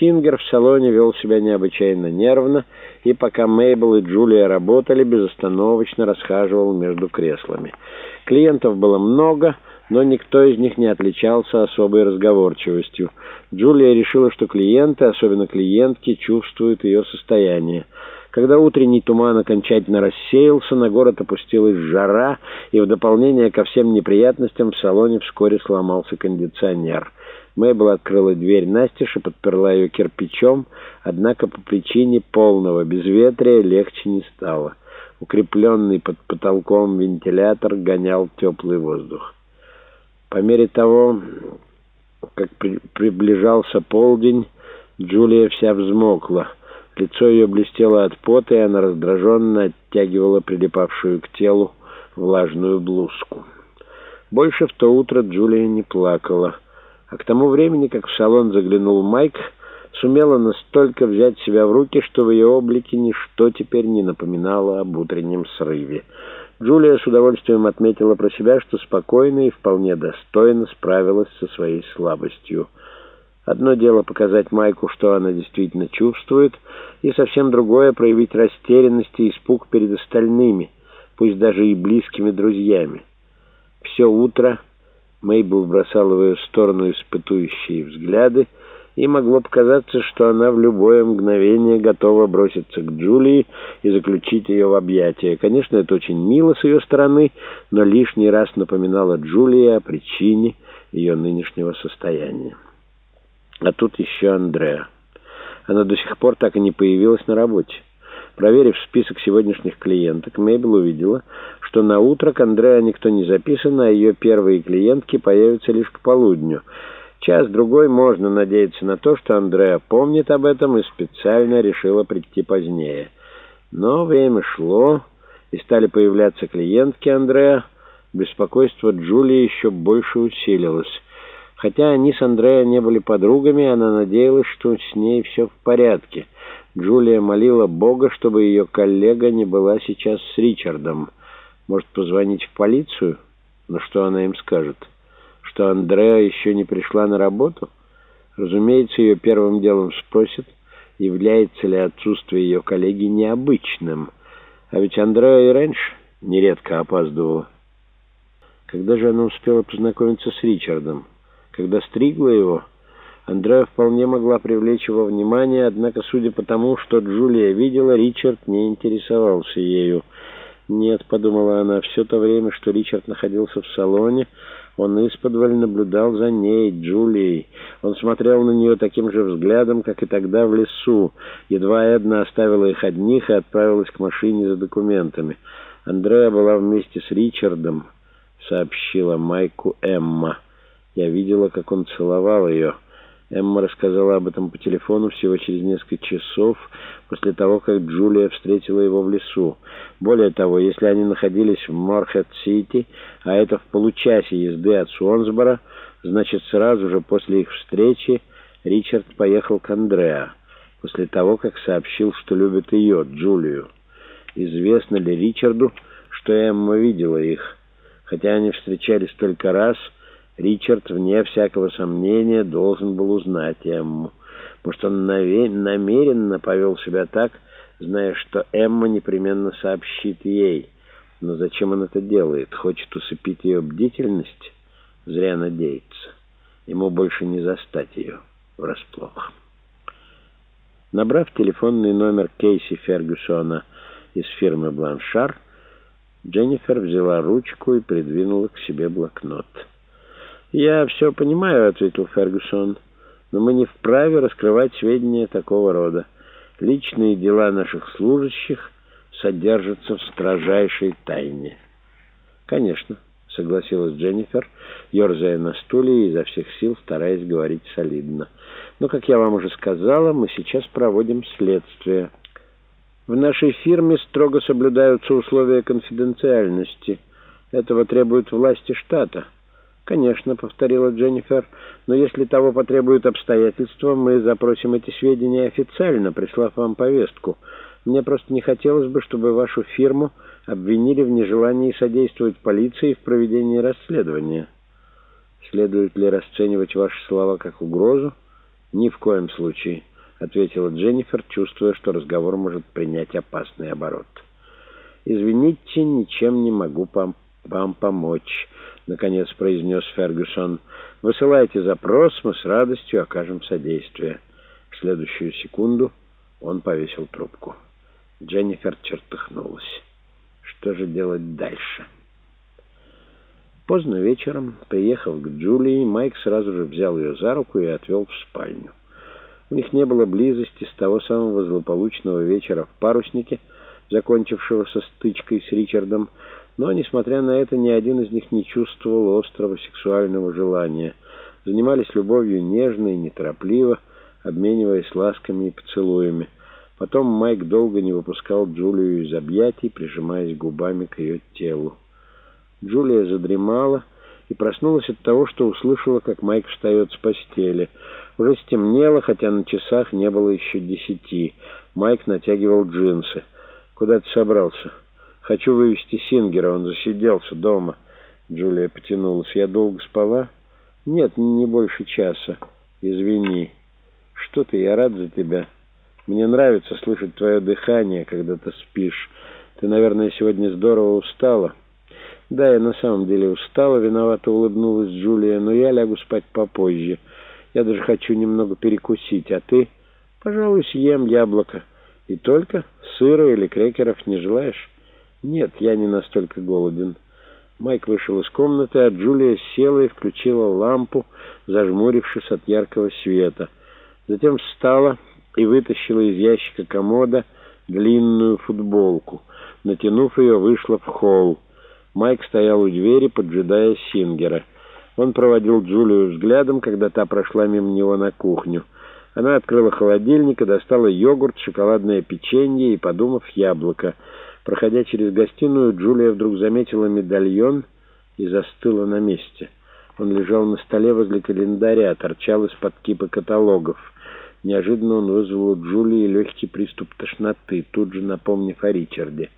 Сингер в салоне вел себя необычайно нервно, и пока Мейбл и Джулия работали, безостановочно расхаживал между креслами. Клиентов было много, но никто из них не отличался особой разговорчивостью. Джулия решила, что клиенты, особенно клиентки, чувствуют ее состояние. Когда утренний туман окончательно рассеялся, на город опустилась жара, и в дополнение ко всем неприятностям в салоне вскоре сломался кондиционер. Мэйбл открыла дверь настежь и подперла ее кирпичом, однако по причине полного безветрия легче не стало. Укрепленный под потолком вентилятор гонял теплый воздух. По мере того, как при приближался полдень, Джулия вся взмокла. Лицо ее блестело от пота, и она раздраженно оттягивала прилипавшую к телу влажную блузку. Больше в то утро Джулия не плакала, а к тому времени, как в салон заглянул Майк, сумела настолько взять себя в руки, что в ее облике ничто теперь не напоминало об утреннем срыве. Джулия с удовольствием отметила про себя, что спокойно и вполне достойно справилась со своей слабостью. Одно дело показать Майку, что она действительно чувствует, и совсем другое — проявить растерянность и испуг перед остальными, пусть даже и близкими друзьями. Все утро Мейбл бросала в ее сторону испытующие взгляды, и могло показаться, что она в любое мгновение готова броситься к Джулии и заключить ее в объятия. Конечно, это очень мило с ее стороны, но лишний раз напоминала Джулии о причине ее нынешнего состояния. А тут еще Андреа. Она до сих пор так и не появилась на работе. Проверив список сегодняшних клиенток, Мейбл увидела, что на утро к Андреа никто не записан, а ее первые клиентки появятся лишь к полудню. Час-другой можно надеяться на то, что Андреа помнит об этом и специально решила прийти позднее. Но время шло, и стали появляться клиентки Андреа. Беспокойство Джулии еще больше усилилось. Хотя они с Андреа не были подругами, она надеялась, что с ней все в порядке. Джулия молила Бога, чтобы ее коллега не была сейчас с Ричардом. Может, позвонить в полицию? Но что она им скажет? Что Андреа еще не пришла на работу? Разумеется, ее первым делом спросят, является ли отсутствие ее коллеги необычным. А ведь Андреа и раньше нередко опаздывала. Когда же она успела познакомиться с Ричардом? Когда стригла его, Андреа вполне могла привлечь его внимание, однако, судя по тому, что Джулия видела, Ричард не интересовался ею. «Нет», — подумала она, — «все то время, что Ричард находился в салоне, он исподволь наблюдал за ней, Джулией. Он смотрел на нее таким же взглядом, как и тогда в лесу. Едва Эдна оставила их одних и отправилась к машине за документами. Андреа была вместе с Ричардом», — сообщила Майку Эмма. Я видела, как он целовал ее. Эмма рассказала об этом по телефону всего через несколько часов после того, как Джулия встретила его в лесу. Более того, если они находились в Морхед-Сити, а это в получасе езды от Суонсбора, значит, сразу же после их встречи Ричард поехал к Андреа, после того, как сообщил, что любит ее, Джулию. Известно ли Ричарду, что Эмма видела их? Хотя они встречались только раз — Ричард, вне всякого сомнения, должен был узнать Эмму. Может, он намеренно повел себя так, зная, что Эмма непременно сообщит ей. Но зачем он это делает? Хочет усыпить ее бдительность? Зря надеется. Ему больше не застать ее врасплох. Набрав телефонный номер Кейси Фергюсона из фирмы «Бланшар», Дженнифер взяла ручку и придвинула к себе блокнот. «Я все понимаю», — ответил Фергюсон, — «но мы не вправе раскрывать сведения такого рода. Личные дела наших служащих содержатся в строжайшей тайне». «Конечно», — согласилась Дженнифер, ерзая на стуле и изо всех сил стараясь говорить солидно. «Но, как я вам уже сказала, мы сейчас проводим следствие. В нашей фирме строго соблюдаются условия конфиденциальности. Этого требуют власти штата». «Конечно», — повторила Дженнифер, — «но если того потребуют обстоятельства, мы запросим эти сведения официально, прислав вам повестку. Мне просто не хотелось бы, чтобы вашу фирму обвинили в нежелании содействовать полиции в проведении расследования». «Следует ли расценивать ваши слова как угрозу?» «Ни в коем случае». ответила Дженнифер, чувствуя, что разговор может принять опасный оборот. «Извините, ничем не могу вам, помочь», — наконец произнес Фергюсон. «Высылайте запрос, мы с радостью окажем содействие». В следующую секунду он повесил трубку. Дженнифер чертыхнулась. Что же делать дальше? Поздно вечером, приехав к Джулии, Майк сразу же взял ее за руку и отвел в спальню. У них не было близости с того самого злополучного вечера в паруснике, закончившегося стычкой с Ричардом, но, несмотря на это, ни один из них не чувствовал острого сексуального желания. Занимались любовью нежно и неторопливо, обмениваясь ласками и поцелуями. Потом Майк долго не выпускал Джулию из объятий, прижимаясь губами к ее телу. Джулия задремала и проснулась от того, что услышала, как Майк встает с постели. Уже стемнело, хотя на часах не было еще десяти. Майк натягивал джинсы. «Куда ты собрался?» «Хочу вывести Сингера, он засиделся дома». Джулия потянулась. «Я долго спала?» «Нет, не больше часа. Извини». «Что ты, я рад за тебя. Мне нравится слышать твое дыхание, когда ты спишь. Ты, наверное, сегодня здорово устала». «Да, я на самом деле устала», — виновато улыбнулась Джулия, «но я лягу спать попозже. Я даже хочу немного перекусить, а ты?» «Пожалуй, съем яблоко. И только сыра или крекеров не желаешь?» «Нет, я не настолько голоден». Майк вышел из комнаты, а Джулия села и включила лампу, зажмурившись от яркого света. Затем встала и вытащила из ящика комода длинную футболку. Натянув ее, вышла в холл. Майк стоял у двери, поджидая Сингера. Он проводил Джулию взглядом, когда та прошла мимо него на кухню. Она открыла холодильник и достала йогурт, шоколадное печенье и, подумав, яблоко. Проходя через гостиную, Джулия вдруг заметила медальон и застыла на месте. Он лежал на столе возле календаря, торчал из-под кипа каталогов. Неожиданно он вызвал у Джулии легкий приступ тошноты, тут же напомнив о Ричарде.